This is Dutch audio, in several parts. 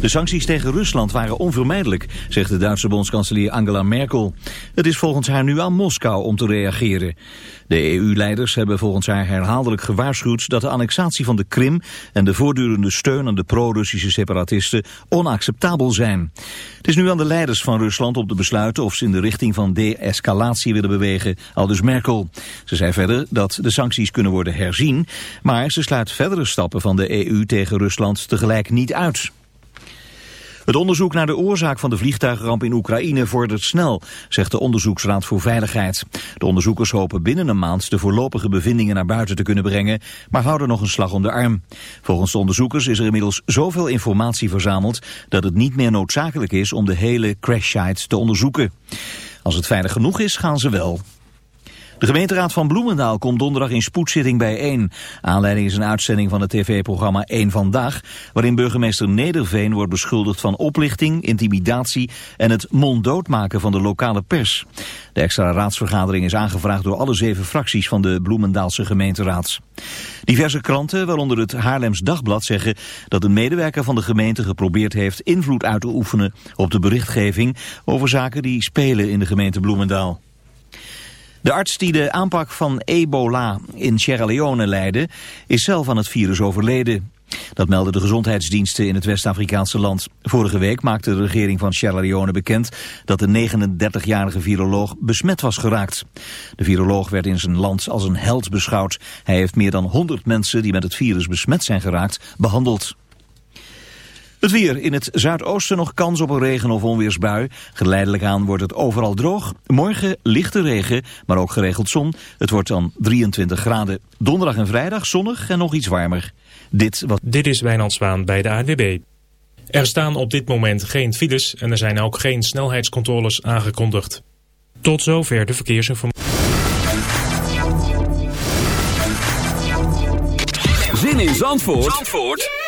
De sancties tegen Rusland waren onvermijdelijk, zegt de Duitse bondskanselier Angela Merkel. Het is volgens haar nu aan Moskou om te reageren. De EU-leiders hebben volgens haar herhaaldelijk gewaarschuwd dat de annexatie van de Krim en de voortdurende steun aan de pro-Russische separatisten onacceptabel zijn. Het is nu aan de leiders van Rusland om te besluiten of ze in de richting van de-escalatie willen bewegen, aldus Merkel. Ze zei verder dat de sancties kunnen worden herzien, maar ze sluit verdere stappen van de EU tegen Rusland tegelijk niet uit. Het onderzoek naar de oorzaak van de vliegtuigramp in Oekraïne vordert snel, zegt de Onderzoeksraad voor Veiligheid. De onderzoekers hopen binnen een maand de voorlopige bevindingen naar buiten te kunnen brengen, maar houden nog een slag om de arm. Volgens de onderzoekers is er inmiddels zoveel informatie verzameld dat het niet meer noodzakelijk is om de hele crashsite te onderzoeken. Als het veilig genoeg is, gaan ze wel. De gemeenteraad van Bloemendaal komt donderdag in spoedzitting bijeen. Aanleiding is een uitzending van het tv-programma 1 Vandaag... waarin burgemeester Nederveen wordt beschuldigd van oplichting, intimidatie... en het monddood maken van de lokale pers. De extra raadsvergadering is aangevraagd door alle zeven fracties... van de Bloemendaalse gemeenteraad. Diverse kranten, waaronder het Haarlems Dagblad, zeggen... dat een medewerker van de gemeente geprobeerd heeft invloed uit te oefenen... op de berichtgeving over zaken die spelen in de gemeente Bloemendaal. De arts die de aanpak van ebola in Sierra Leone leidde, is zelf aan het virus overleden. Dat melden de gezondheidsdiensten in het West-Afrikaanse land. Vorige week maakte de regering van Sierra Leone bekend dat de 39-jarige viroloog besmet was geraakt. De viroloog werd in zijn land als een held beschouwd. Hij heeft meer dan 100 mensen die met het virus besmet zijn geraakt behandeld. Het weer. In het zuidoosten nog kans op een regen- of onweersbui. Geleidelijk aan wordt het overal droog. Morgen lichte regen, maar ook geregeld zon. Het wordt dan 23 graden. Donderdag en vrijdag zonnig en nog iets warmer. Dit, wat... dit is Wijnand Zwaan bij de ANWB. Er staan op dit moment geen files en er zijn ook geen snelheidscontroles aangekondigd. Tot zover de verkeersinformatie. Zin in Zandvoort? Zandvoort?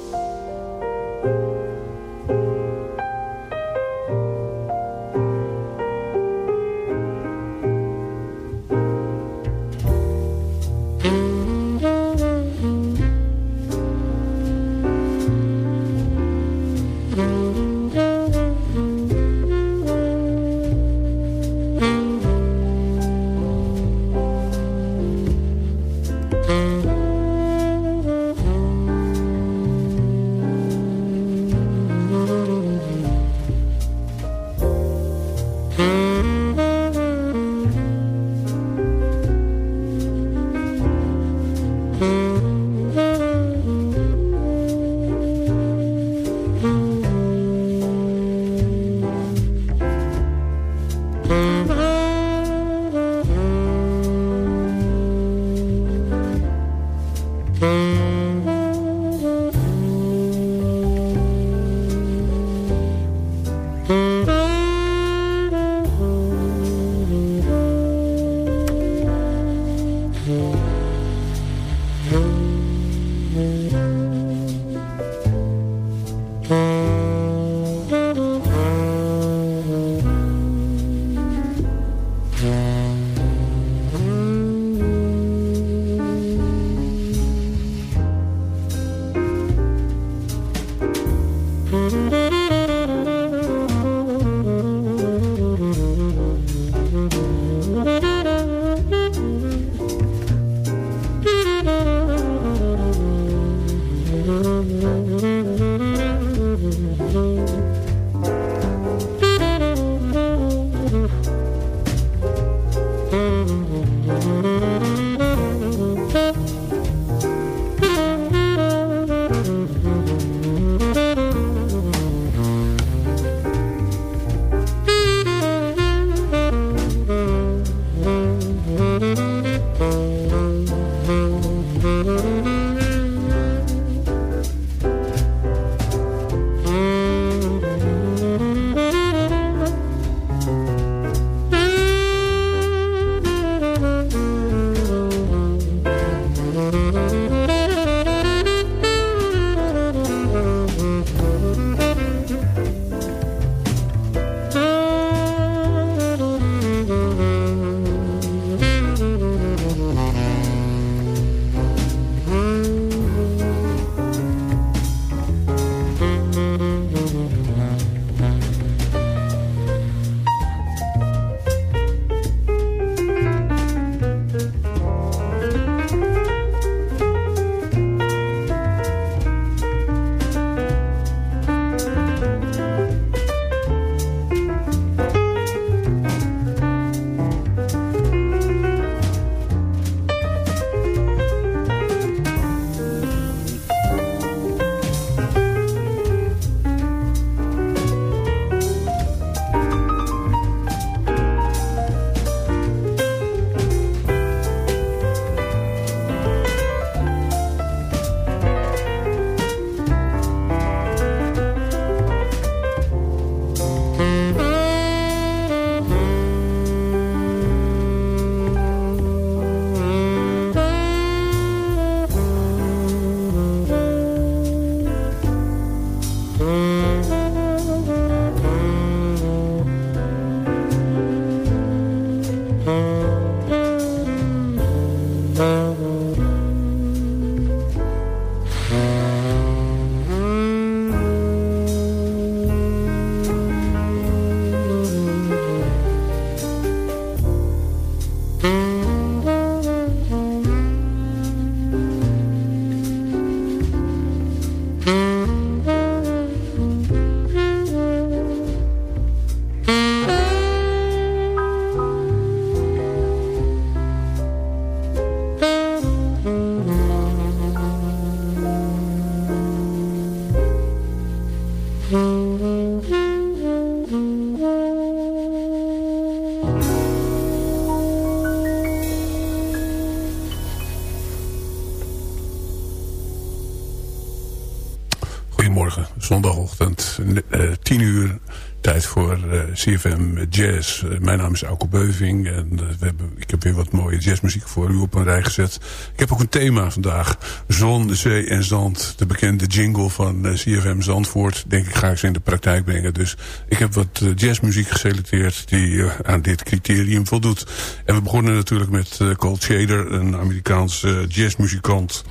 Zondagochtend, uh, tien uur, tijd voor uh, CFM Jazz. Uh, mijn naam is Auke Beuving en we hebben, ik heb weer wat mooie jazzmuziek voor u op een rij gezet. Ik heb ook een thema vandaag. Zon, zee en zand. De bekende jingle van CFM Zandvoort. Denk ik ga ik ze in de praktijk brengen. Dus ik heb wat jazzmuziek geselecteerd die aan dit criterium voldoet. En we begonnen natuurlijk met Cold Shader, een Amerikaanse jazzmuzikant...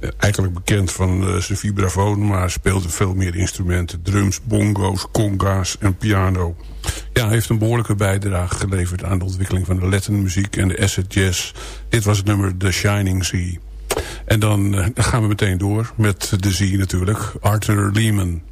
Eh, eigenlijk bekend van uh, zijn vibrafoon... maar speelde veel meer instrumenten. Drums, bongo's, conga's en piano. Ja, heeft een behoorlijke bijdrage geleverd... aan de ontwikkeling van de Latin muziek en de acid jazz. Dit was het nummer The Shining Sea. En dan, uh, dan gaan we meteen door met de Zee natuurlijk. Arthur Lehman.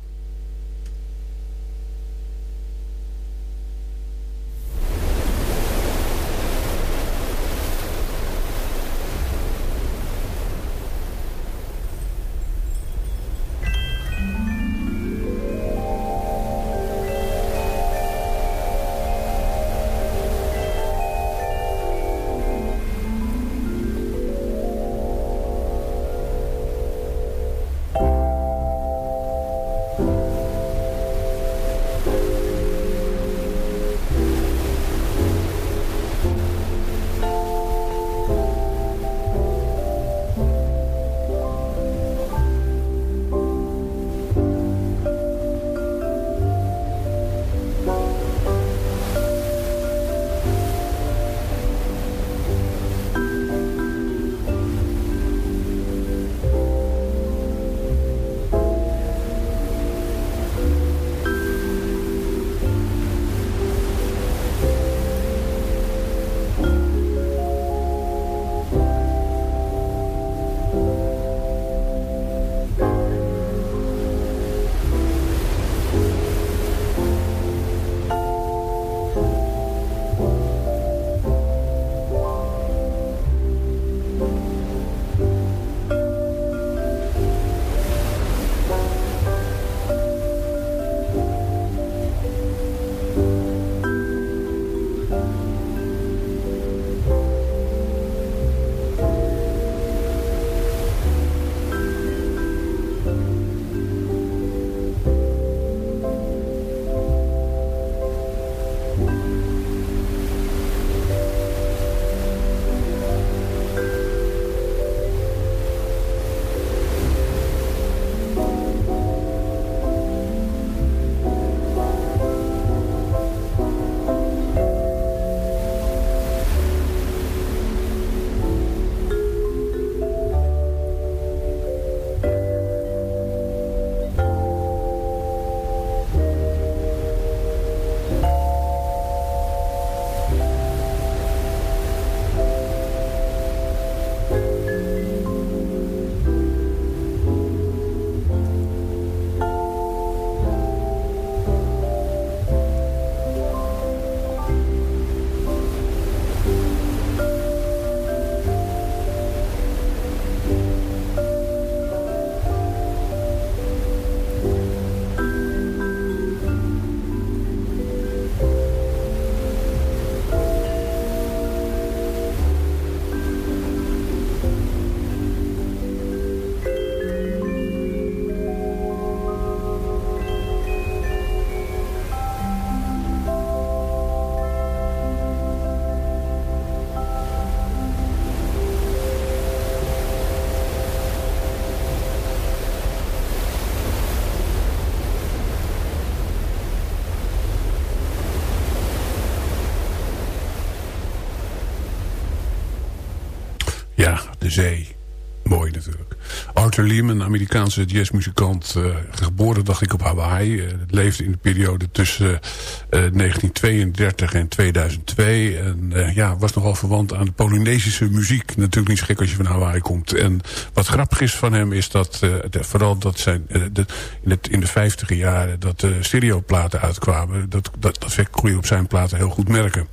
Zee. Mooi natuurlijk. Arthur Lim, een Amerikaanse jazzmuzikant. Uh, geboren, dacht ik, op Hawaii. Uh, leefde in de periode tussen uh, eh, 1932 en 2002. En ja, was nogal verwant aan de Polynesische muziek. Natuurlijk niet gek als je van Hawaii komt. En wat grappig is van hem is dat... De, vooral dat zijn, de, in, het, in de vijftiger jaren... dat de stereoplaten uitkwamen. Dat, dat, dat kon je op zijn platen heel goed merken.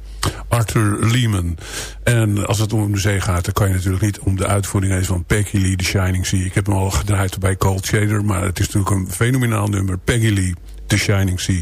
Arthur Lehman. En als het om de zee gaat, dan kan je natuurlijk niet om de uitvoering heen van Peggy Lee, The Shining Sea. Ik heb hem al gedraaid bij Cold Shader, maar het is natuurlijk een fenomenaal nummer. Peggy Lee, The Shining Sea.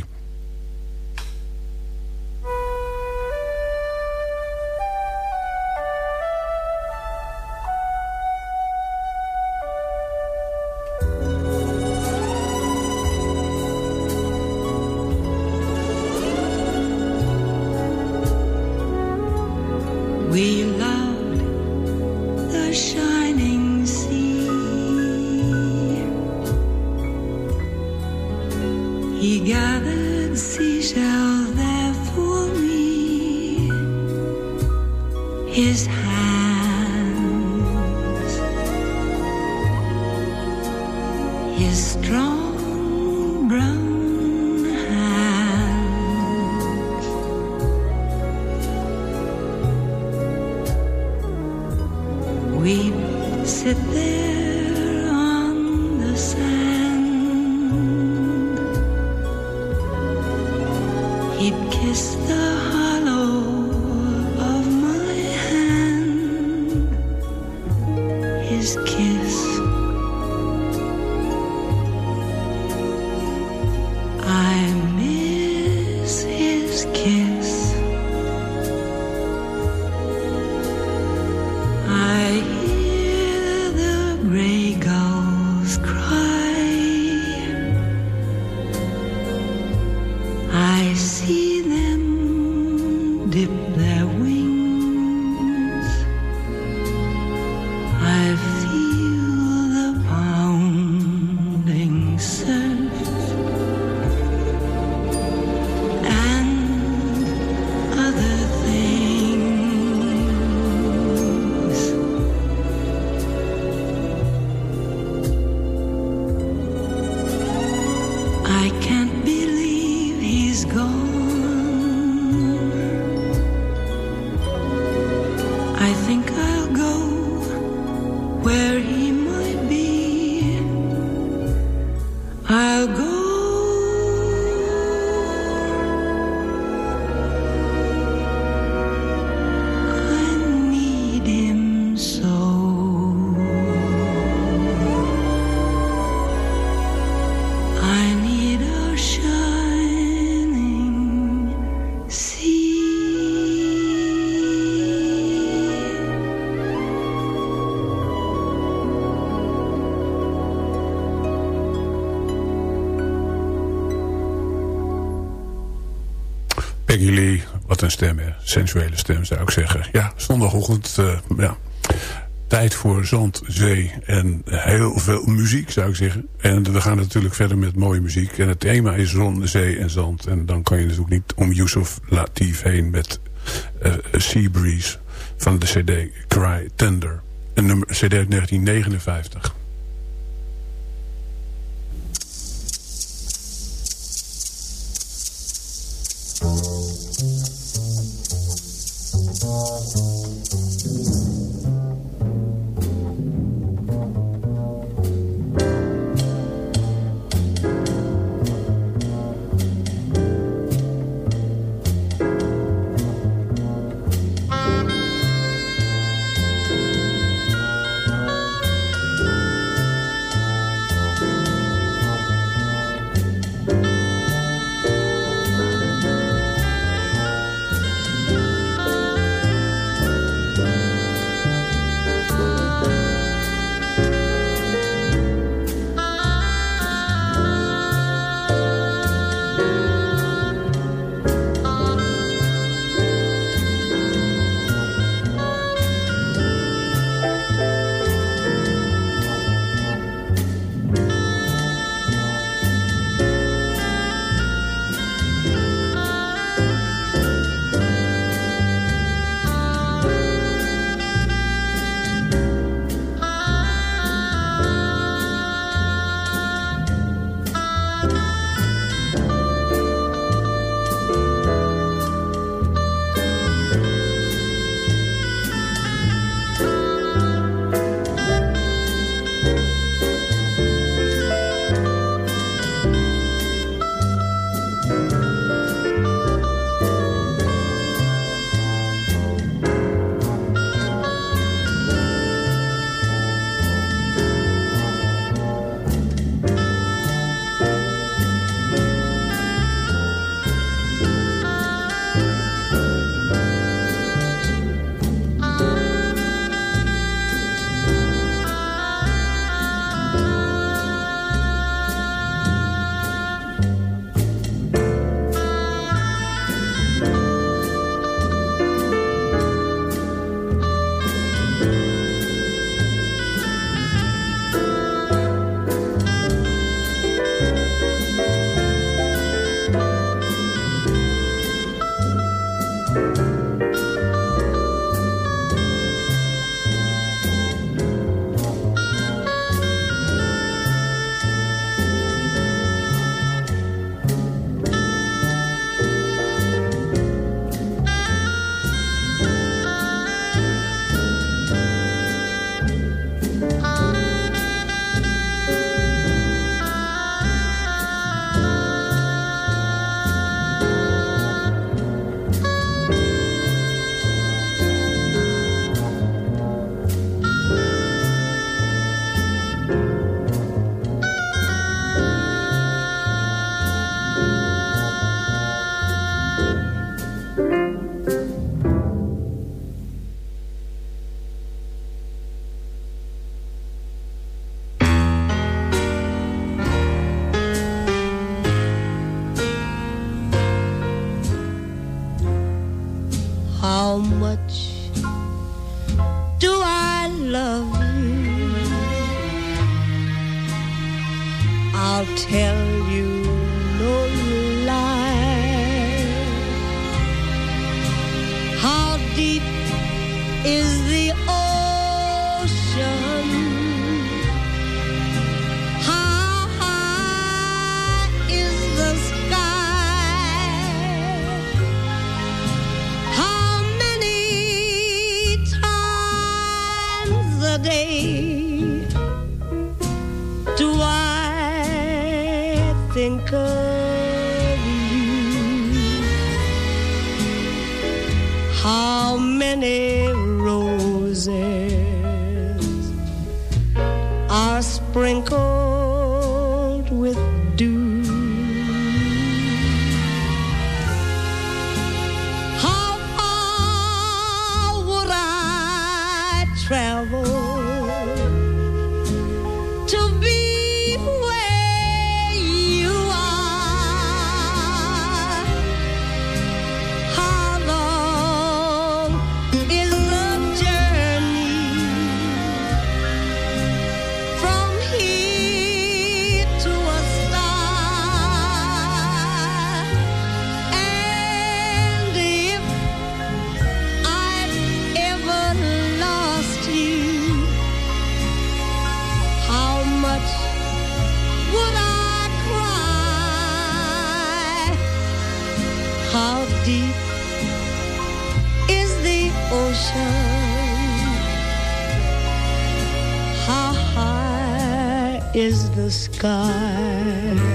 Een stem, hè. Sensuele stem, zou ik zeggen. Ja, zondagochtend, eh, ja. Tijd voor zand, zee en heel veel muziek, zou ik zeggen. En we gaan natuurlijk verder met mooie muziek. En het thema is zon, zee en zand. En dan kan je natuurlijk niet om Yusuf Latif heen met eh, Sea Breeze van de cd Cry Tender. Een nummer, cd uit 1959. Deep is the ocean? How high is the sky? How many times a day do I think of the sky?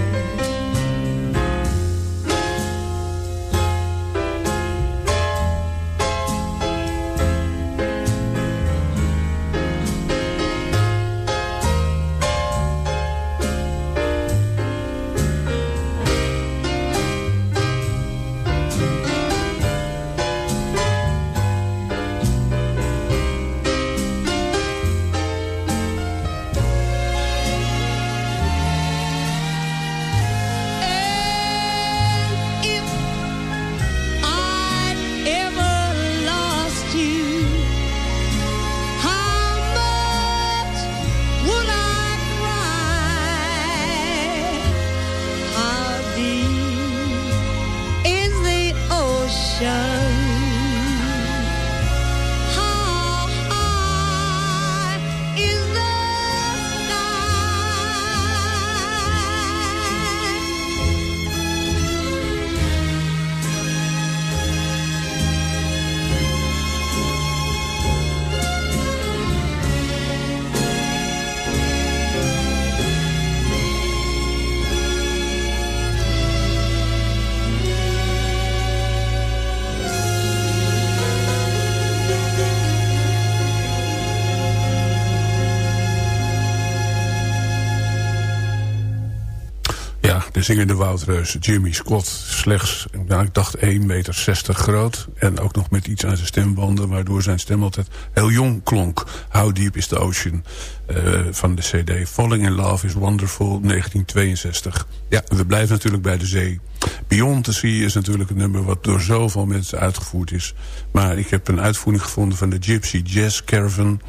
Zingende woudreus Jimmy Scott. Slechts, ik dacht 1,60 meter groot. En ook nog met iets aan zijn stembanden. Waardoor zijn stem altijd heel jong klonk. How deep is the ocean? eh, van de cd Falling in Love is Wonderful 1962. Ja, we blijven natuurlijk bij de zee. Beyond the Sea is natuurlijk een nummer wat door zoveel mensen uitgevoerd is. Maar ik heb een uitvoering gevonden van de Gypsy Jazz Caravan.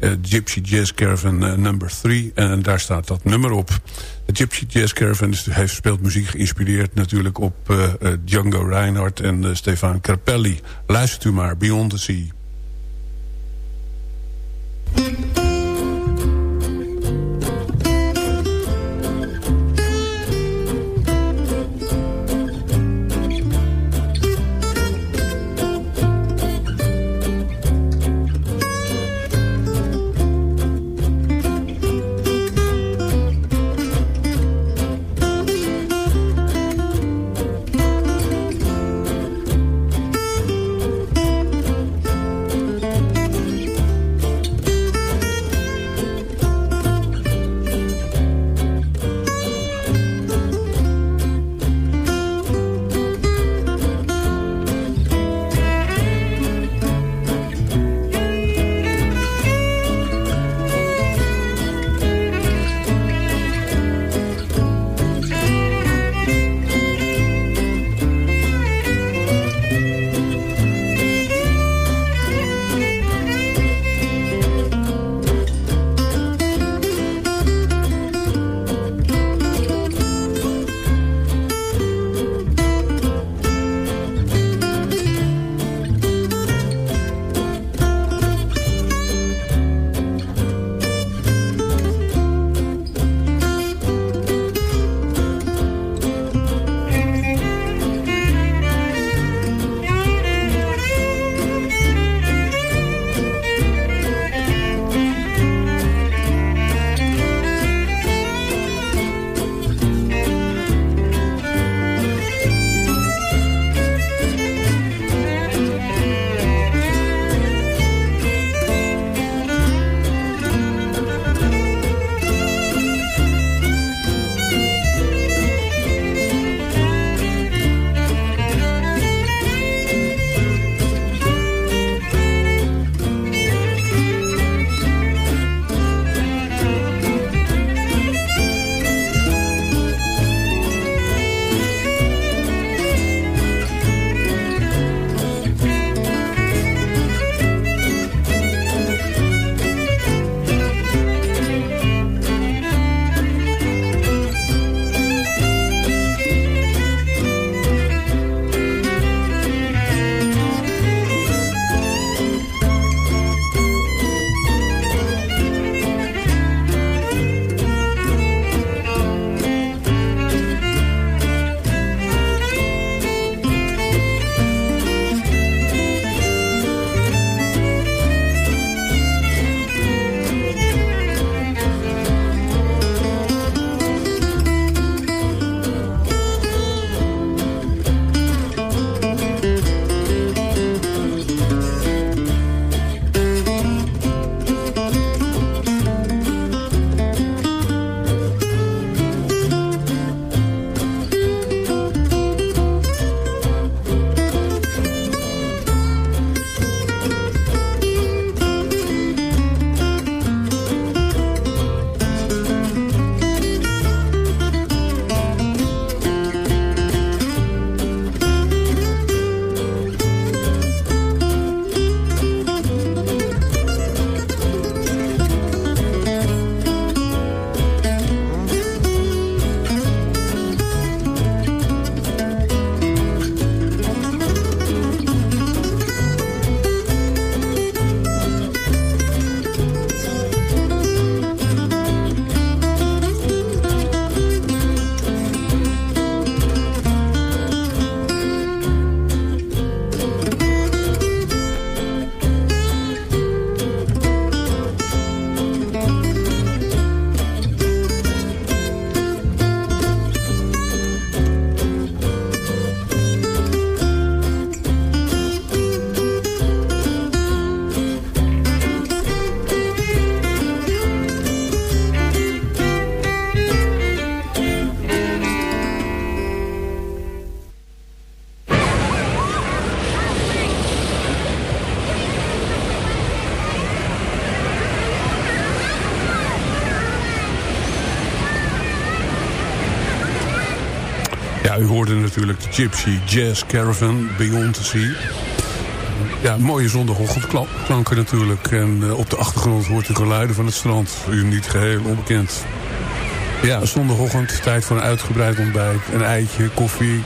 Uh, Gypsy Jazz Caravan uh, number 3. En daar staat dat nummer op. De Gypsy Jazz Caravan heeft speelt muziek geïnspireerd natuurlijk op uh, Django Reinhardt en Stefan Carpelli. Luistert u maar, Beyond the Sea. Gypsy Jazz Caravan Beyond the Sea. Ja, mooie zondagochtendklanken natuurlijk. En uh, op de achtergrond hoort de geluiden van het strand. U niet geheel onbekend. Ja, zondagochtend, tijd voor een uitgebreid ontbijt. Een eitje, koffie,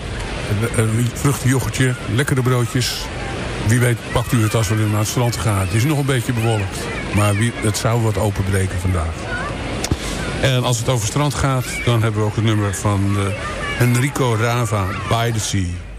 een, een vruchtenjoghurtje, lekkere broodjes. Wie weet pakt u het als we naar het strand gaan. Het is nog een beetje bewolkt. Maar wie, het zou wat openbreken vandaag. En als het over strand gaat, dan hebben we ook het nummer van Enrico Rava, By the Sea.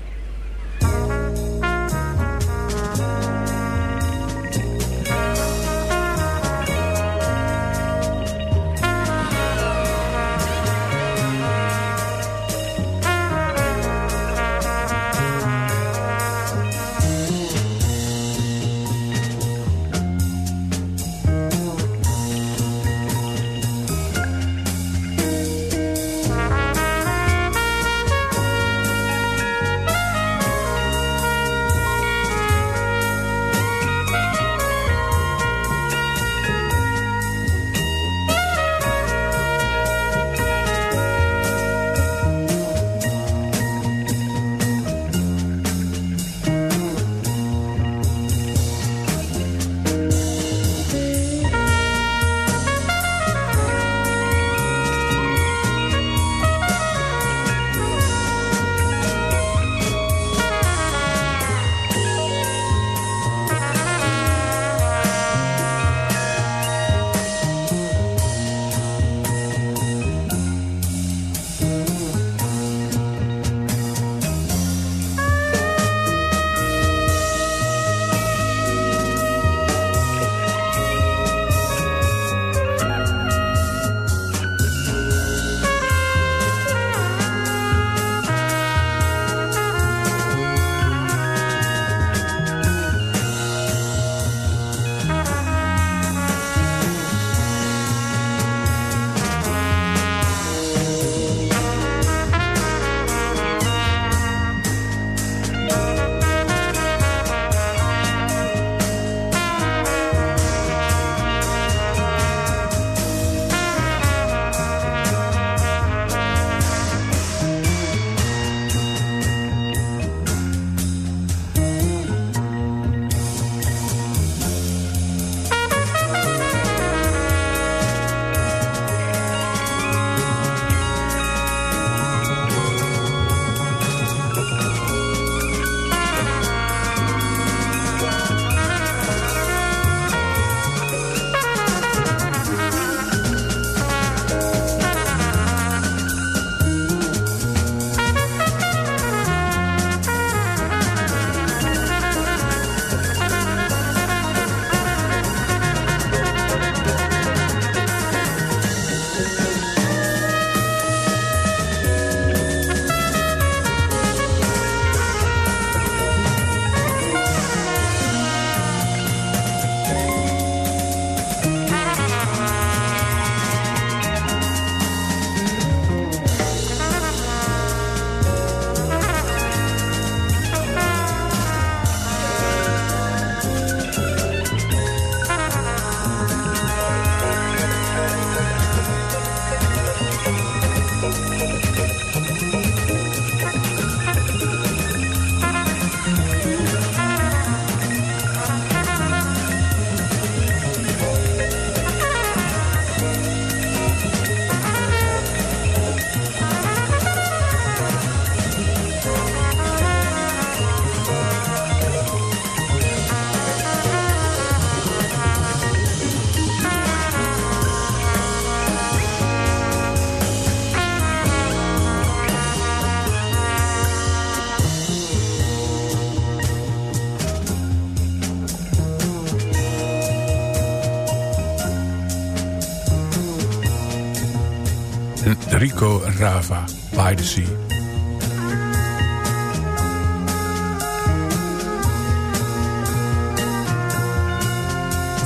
Rico Rava, By the Sea.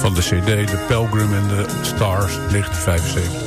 Van de cd The Pelgrim and the Stars, 1975.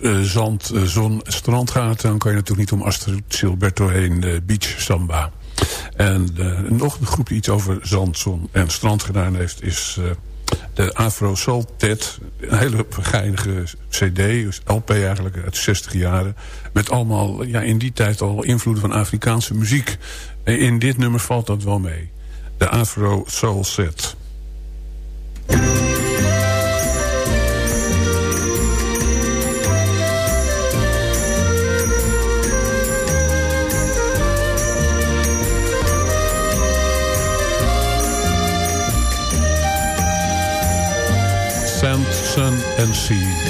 Eh, zand, eh, zon, strand gaat... dan kan je natuurlijk niet om Astrid Silberto heen eh, beach samba. En nog een groep die iets over zand, zon en strand gedaan heeft... is de Afro Soul Ted. Een hele geinige cd, dus LP eigenlijk, uit de 60 jaren. Met allemaal ja, in die tijd al invloeden van Afrikaanse muziek. In dit nummer valt dat wel mee. De Afro Soul Set. Sand, Sun and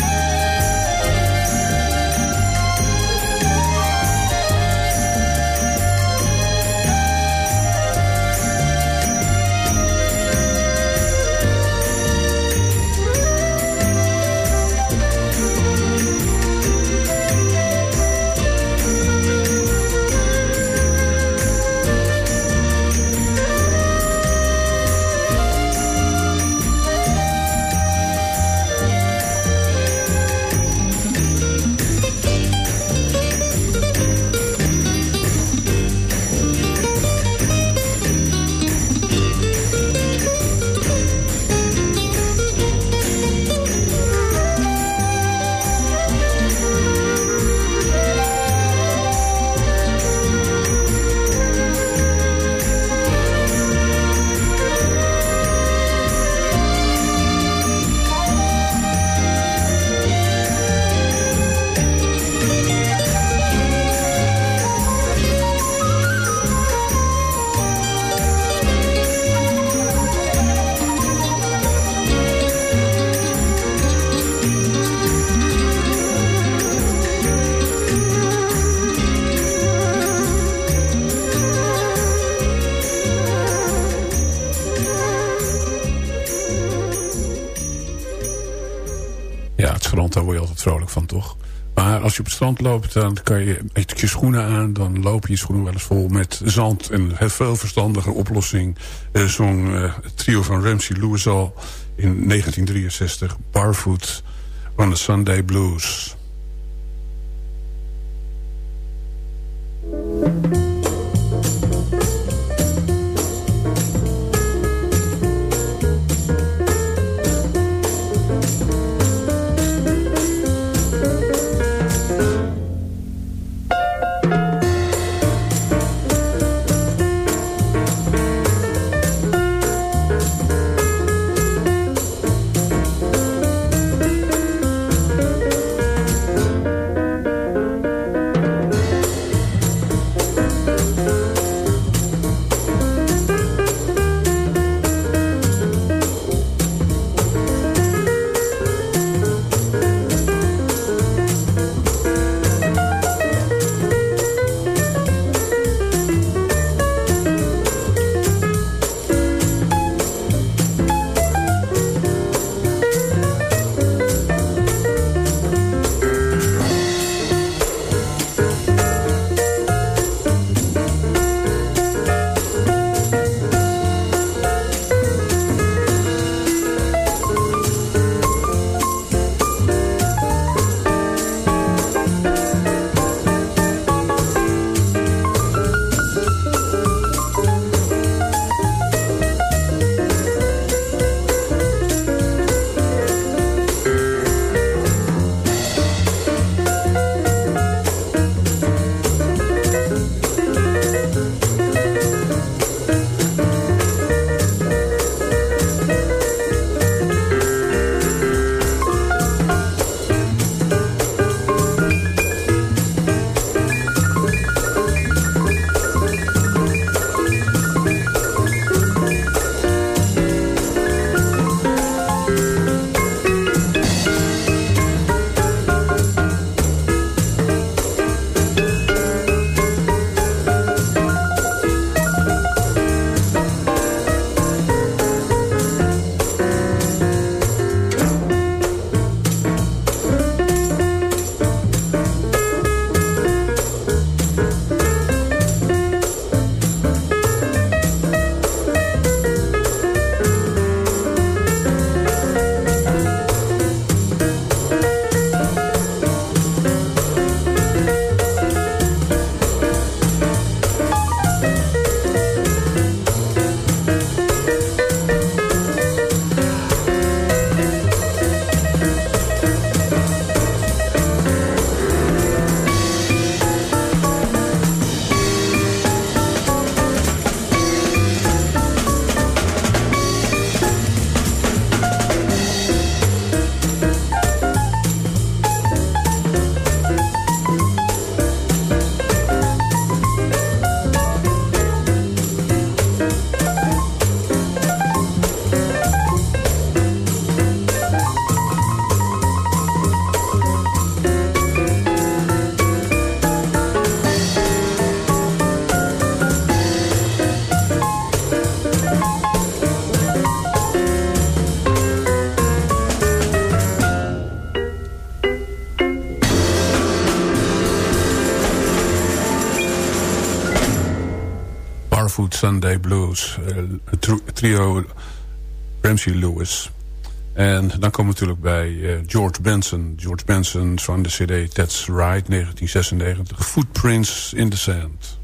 strand, daar word je altijd vrolijk van, toch? Maar als je op het strand loopt, dan kan je met schoenen aan. Dan loop je je schoenen wel eens vol met zand. En een veel verstandige oplossing uh, zong uh, het trio van Ramsey Lewis al in 1963. Barfoot on the Sunday Blues. Sunday Blues. Uh, trio Ramsey Lewis. En dan komen we natuurlijk bij uh, George Benson. George Benson van de cd That's Right 1996. Footprints in the Sand.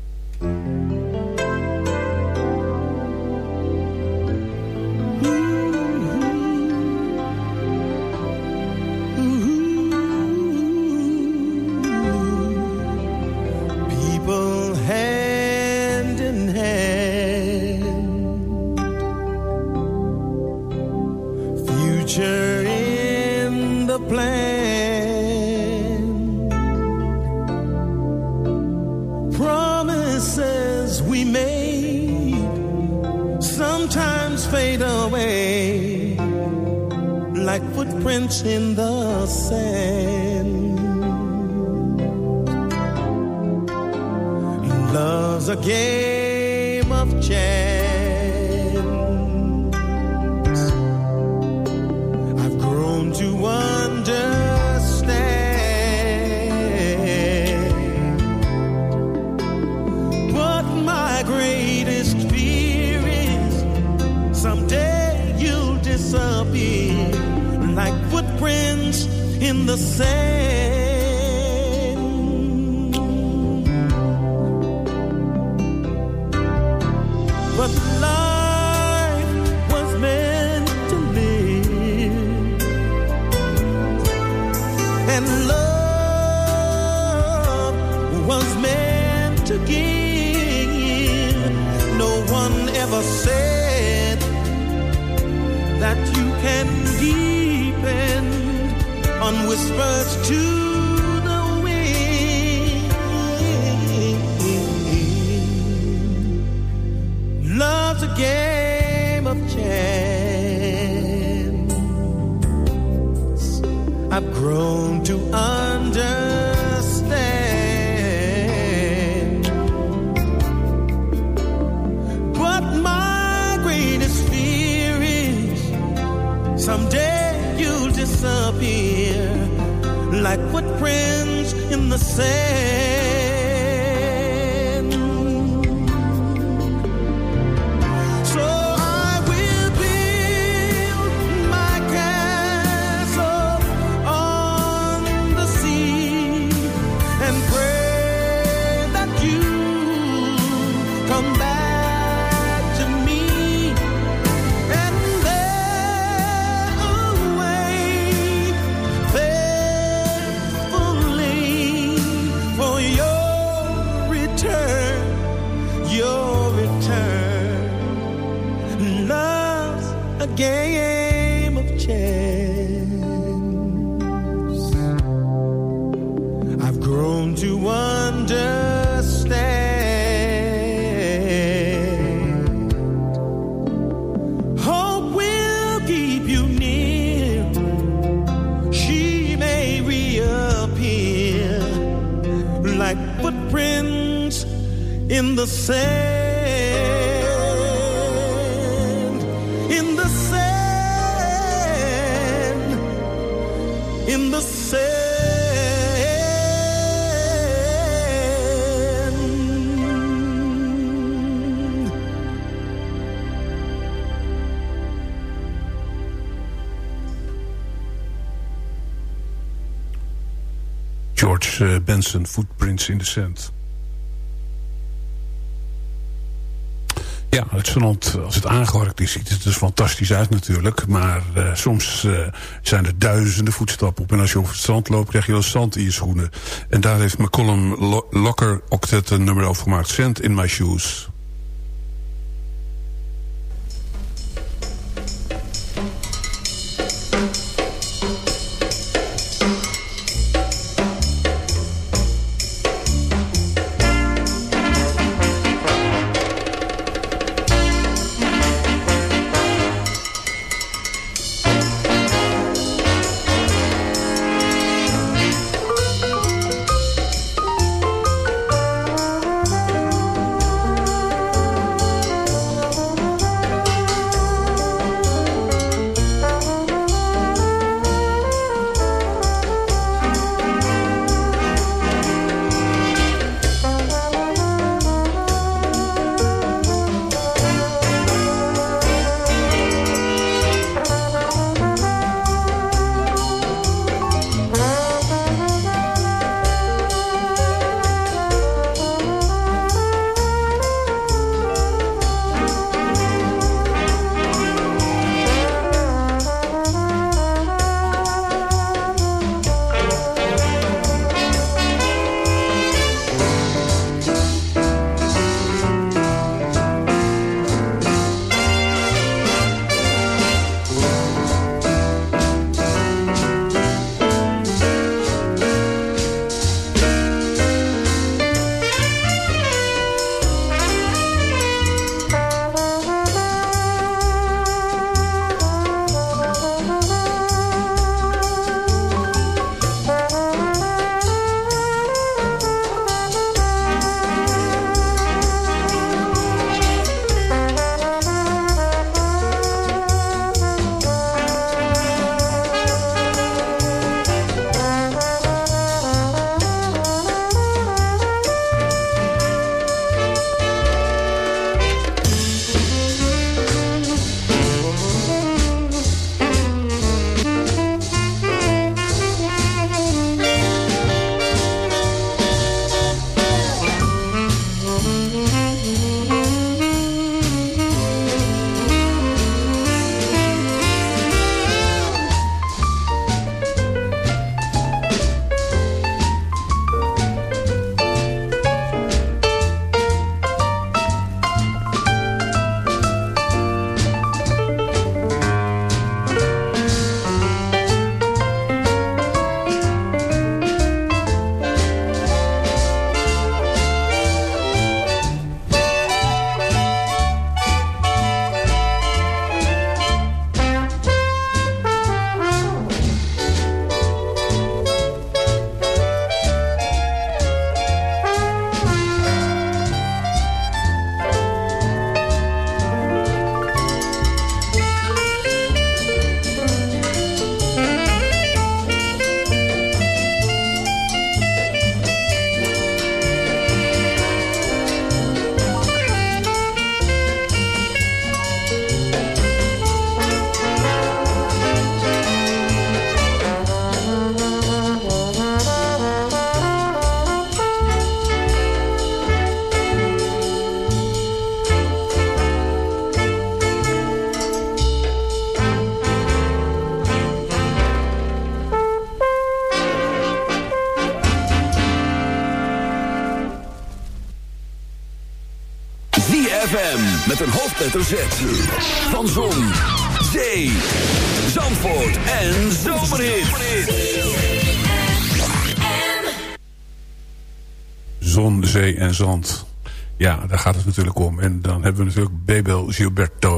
Like footprints in the sand. In the sand. In the sand. Eh, Benson, Footprints in the Sand. Ja, het strand, als het aangeharkt is, ziet het er fantastisch uit natuurlijk. Maar eh, soms eh, zijn er duizenden voetstappen op. En als je over het strand loopt, krijg je wel zand in je schoenen. En daar heeft McCollum Lo- Locker Octet een nummer over gemaakt. Sand in my shoes. met een hoofdletter zet Van Zon, Zee, Zandvoort en Zomerhit. Zon, Zee en Zand. Ja, daar gaat het natuurlijk om. En dan hebben we natuurlijk Bebel Gilberto.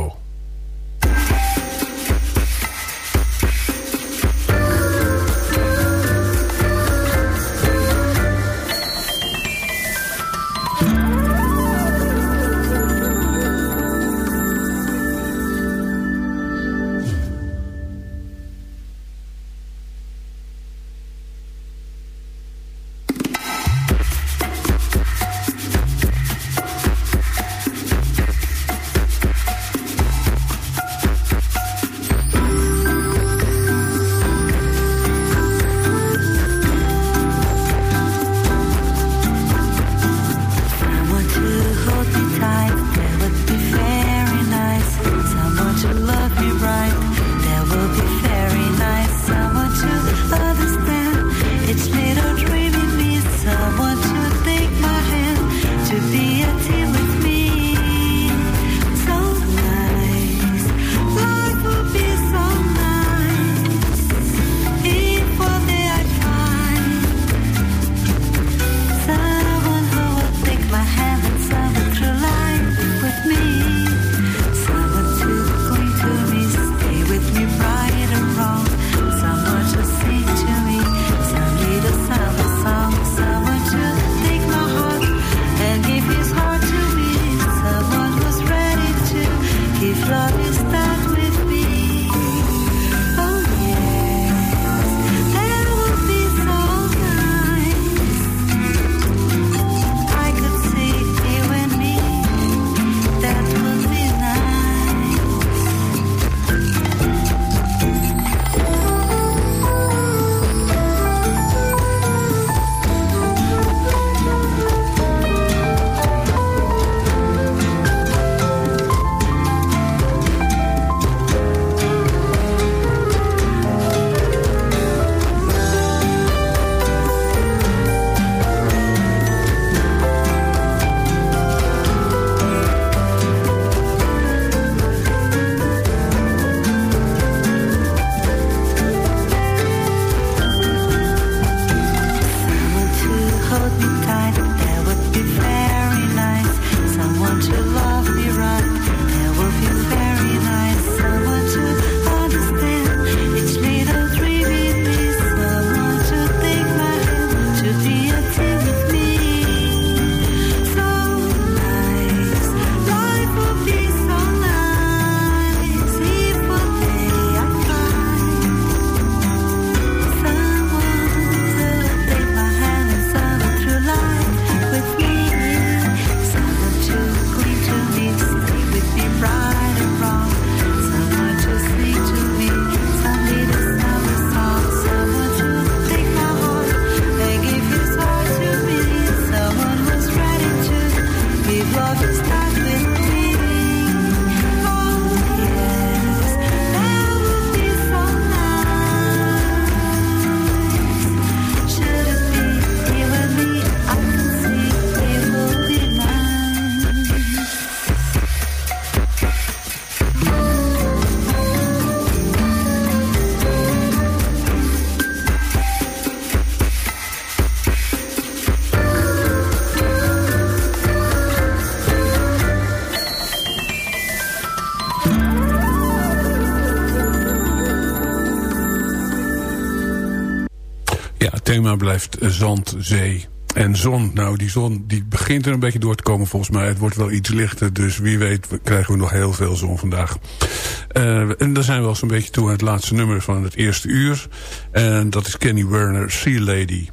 blijft zand, zee en zon. Nou, die zon die begint er een beetje door te komen volgens mij. Het wordt wel iets lichter, dus wie weet krijgen we nog heel veel zon vandaag. Eh, en daar zijn we al zo'n beetje toe aan het laatste nummer van het eerste uur. En dat is Kenny Werner, Sea Lady.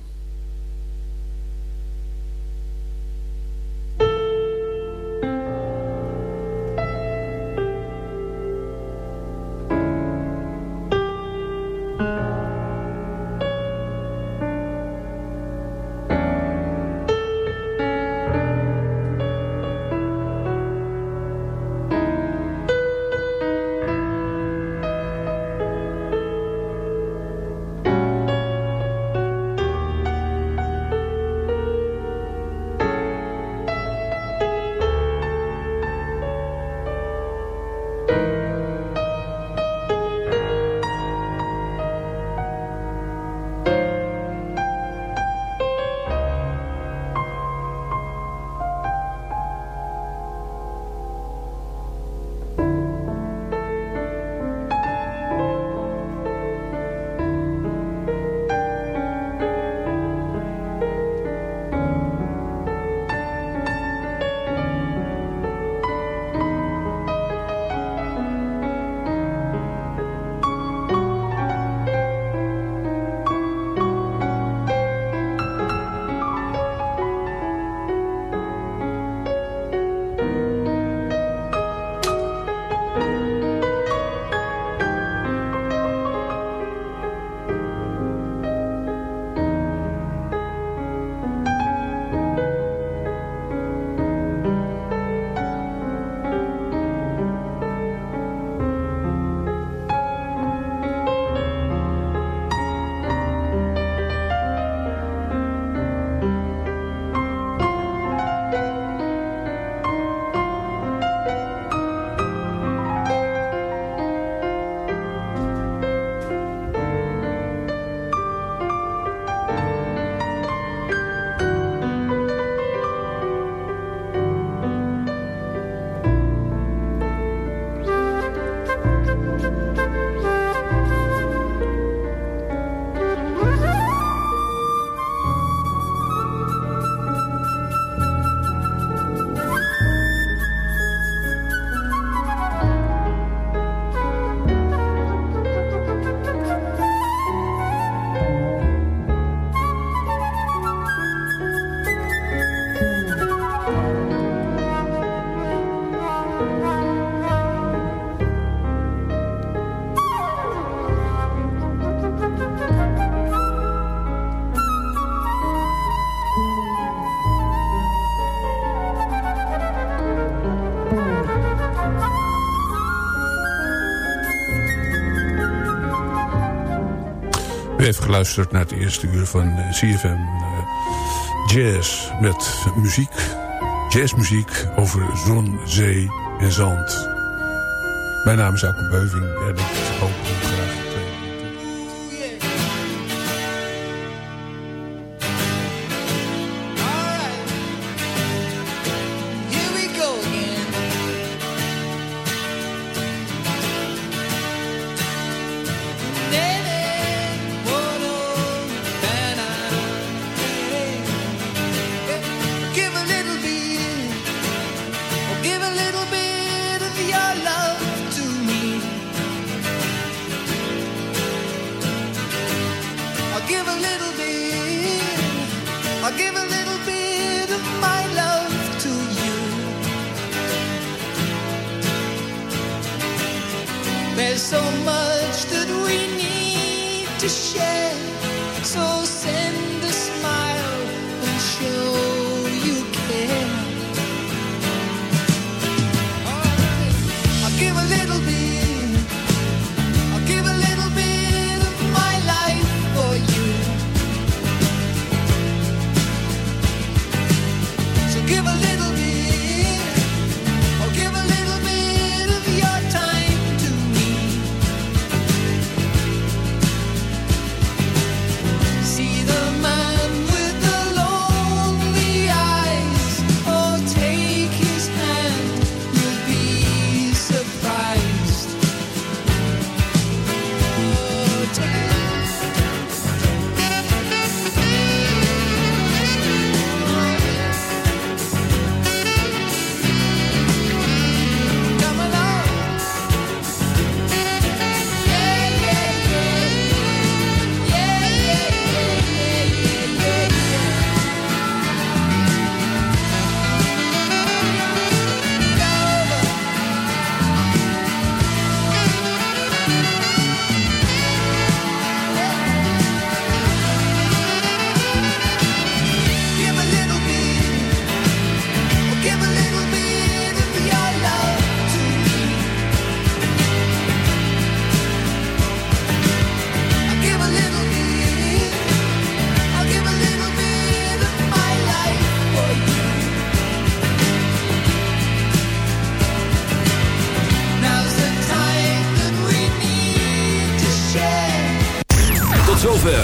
geluisterd naar het eerste uur van eh, CFM eh, Jazz. Met muziek, jazzmuziek over zon, zee en zand. Mijn naam is Alko Beuving.